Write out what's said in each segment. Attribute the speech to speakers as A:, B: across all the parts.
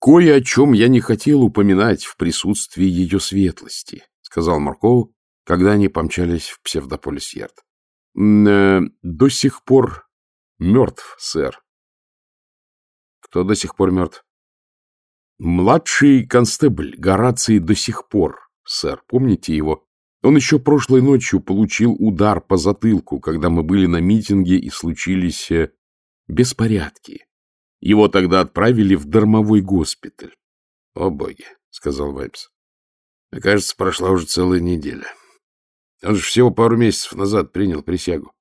A: Кое о чем я не хотел упоминать в присутствии ее светлости, сказал Марков, когда они помчались в псевдополис-ярд. Э, до сих пор мертв, сэр. Кто до сих пор мертв? Младший констебль Гораций до сих пор, сэр. Помните его? Он еще прошлой ночью получил удар по затылку, когда мы были на митинге и случились э, беспорядки. Его тогда отправили в дармовой госпиталь. — О, боги, — сказал Вайпс. — кажется, прошла уже целая неделя. Он же всего пару месяцев назад принял присягу.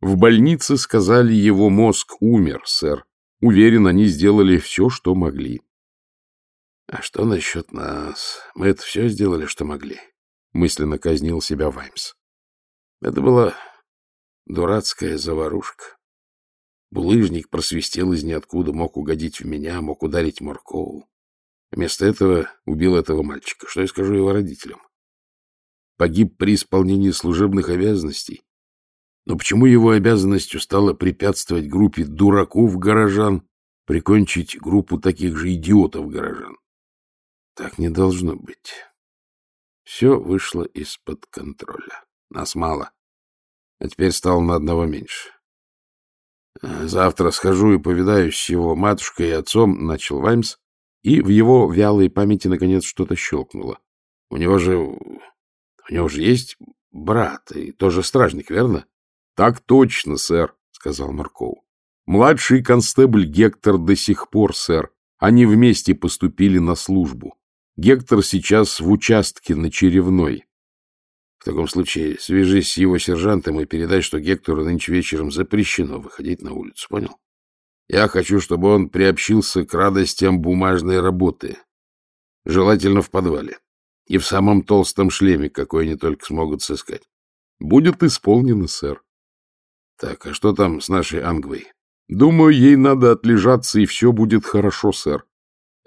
A: В больнице сказали, его мозг умер, сэр. Уверен, они сделали все, что могли. — А что насчет нас? Мы это все сделали, что могли. — мысленно казнил себя Ваймс. Это была дурацкая заварушка. Булыжник просвистел из ниоткуда, мог угодить в меня, мог ударить Моркову. Вместо этого убил этого мальчика. Что я скажу его родителям? Погиб при исполнении служебных обязанностей. Но почему его обязанностью стало препятствовать группе дураков-горожан прикончить группу таких же идиотов-горожан? Так не должно быть. Все вышло из-под контроля. Нас мало. А теперь стало на одного меньше. Завтра схожу и повидаюсь с его матушкой и отцом, — начал Ваймс, и в его вялой памяти наконец что-то щелкнуло. У него же... у него же есть брат и тоже стражник, верно? — Так точно, сэр, — сказал Марков. — Младший констебль Гектор до сих пор, сэр. Они вместе поступили на службу. Гектор сейчас в участке на Черевной. В таком случае свяжись с его сержантом и передай, что Гектору нынче вечером запрещено выходить на улицу, понял? Я хочу, чтобы он приобщился к радостям бумажной работы. Желательно в подвале. И в самом толстом шлеме, какой они только смогут сыскать. Будет исполнено, сэр. Так, а что там с нашей Ангвой? Думаю, ей надо отлежаться, и все будет хорошо, сэр.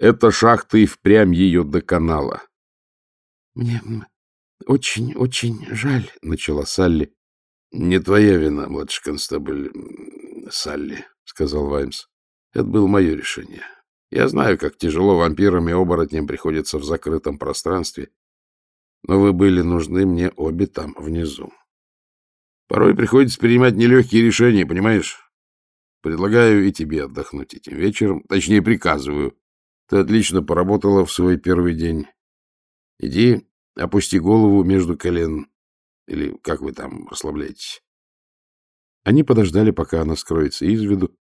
A: Эта шахта и впрямь ее доконала.
B: — Мне очень, очень жаль, — начала Салли.
A: — Не твоя вина, младший констабль Салли, — сказал Ваймс. — Это было мое решение. Я знаю, как тяжело вампирам и оборотням приходится в закрытом пространстве, но вы были нужны мне обе там, внизу. Порой приходится принимать нелегкие решения, понимаешь? Предлагаю и тебе отдохнуть этим вечером, точнее, приказываю. Ты отлично поработала в свой первый день. Иди, опусти голову между колен. Или как вы там расслабляетесь? Они подождали, пока она скроется из виду,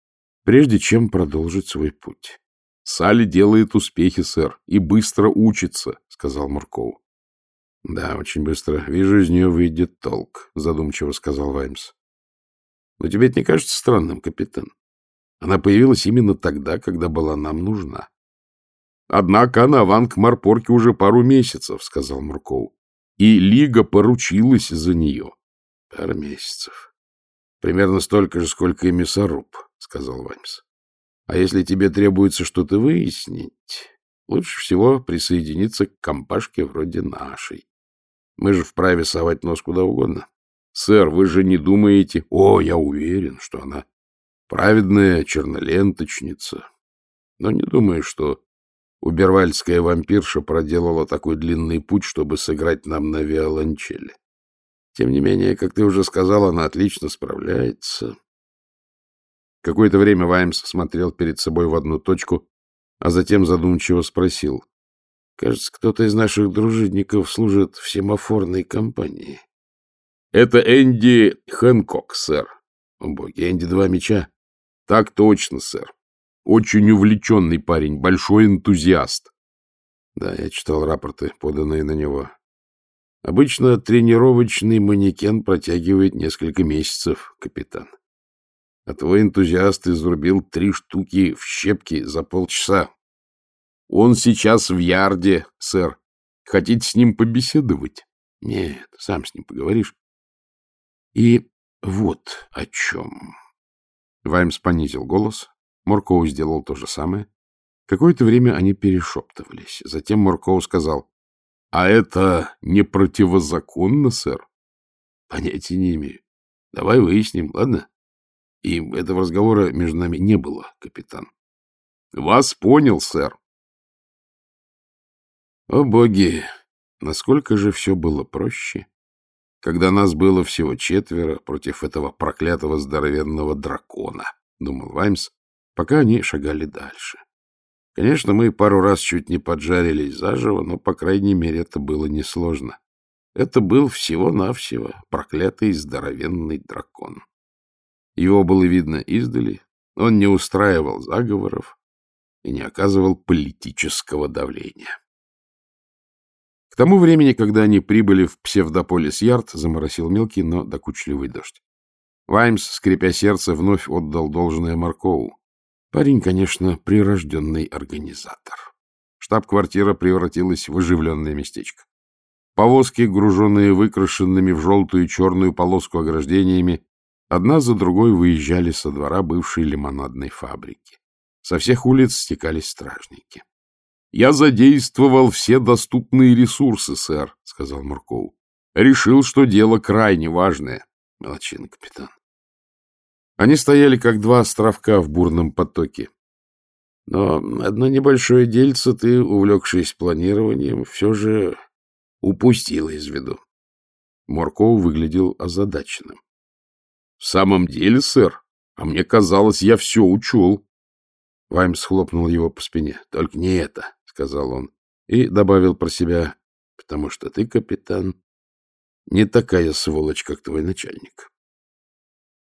A: прежде чем продолжить свой путь. — Салли делает успехи, сэр, и быстро учится, — сказал Мурков. — Да, очень быстро. Вижу, из нее выйдет толк, — задумчиво сказал Ваймс. — Но тебе это не кажется странным, капитан? Она появилась именно тогда, когда была нам нужна. Однако она в Ангмарпорке уже пару месяцев, — сказал Мурков. И Лига поручилась за нее. — Пару месяцев. Примерно столько же, сколько и мясоруб, — сказал Ваймс. А если тебе требуется что-то выяснить, лучше всего присоединиться к компашке вроде нашей. Мы же вправе совать нос куда угодно. Сэр, вы же не думаете... О, я уверен, что она праведная черноленточница. Но не думаю, что Убервальская вампирша проделала такой длинный путь, чтобы сыграть нам на виолончели. Тем не менее, как ты уже сказал, она отлично справляется. Какое-то время Ваймс смотрел перед собой в одну точку, а затем задумчиво спросил. — Кажется, кто-то из наших дружинников служит в семафорной компании. — Это Энди Хэнкок, сэр. — О, боги, Энди два меча. — Так точно, сэр. Очень увлеченный парень, большой энтузиаст. Да, я читал рапорты, поданные на него. Обычно тренировочный манекен протягивает несколько месяцев, капитан. А твой энтузиаст изрубил три штуки в щепки за полчаса. Он сейчас в ярде, сэр. Хотите с ним побеседовать? Нет, сам с ним поговоришь. И вот о чем. Ваймс понизил голос, Моркоу сделал то же самое. Какое-то время они перешептывались. Затем Моркоу сказал, — А это не противозаконно, сэр? — Понятия не имею. Давай выясним, ладно? И этого разговора между нами не было, капитан. — Вас понял, сэр. О боги! Насколько же все было проще, когда нас было всего четверо против этого проклятого здоровенного дракона, — думал Ваймс, пока они шагали дальше. Конечно, мы пару раз чуть не поджарились заживо, но, по крайней мере, это было несложно. Это был всего-навсего проклятый здоровенный дракон. Его было видно издали, он не устраивал заговоров и не оказывал политического давления. К тому времени, когда они прибыли в псевдополис-ярд, заморосил мелкий, но докучливый дождь. Ваймс, скрипя сердце, вновь отдал должное Маркову. Парень, конечно, прирожденный организатор. Штаб-квартира превратилась в оживленное местечко. Повозки, груженные выкрашенными в желтую и черную полоску ограждениями, одна за другой выезжали со двора бывшей лимонадной фабрики. Со всех улиц стекались стражники. — Я задействовал все доступные ресурсы, сэр, — сказал Мурков. — Решил, что дело крайне важное. Молодчина, капитан. Они стояли, как два островка в бурном потоке. Но одно небольшое дельце ты, увлекшись планированием, все же упустила из виду. Морков выглядел озадаченным. — В самом деле, сэр? А мне казалось, я все учел. Ваймс хлопнул его по спине. — Только не это, — сказал он. И добавил про себя, — потому что ты, капитан, не такая сволочь, как твой начальник.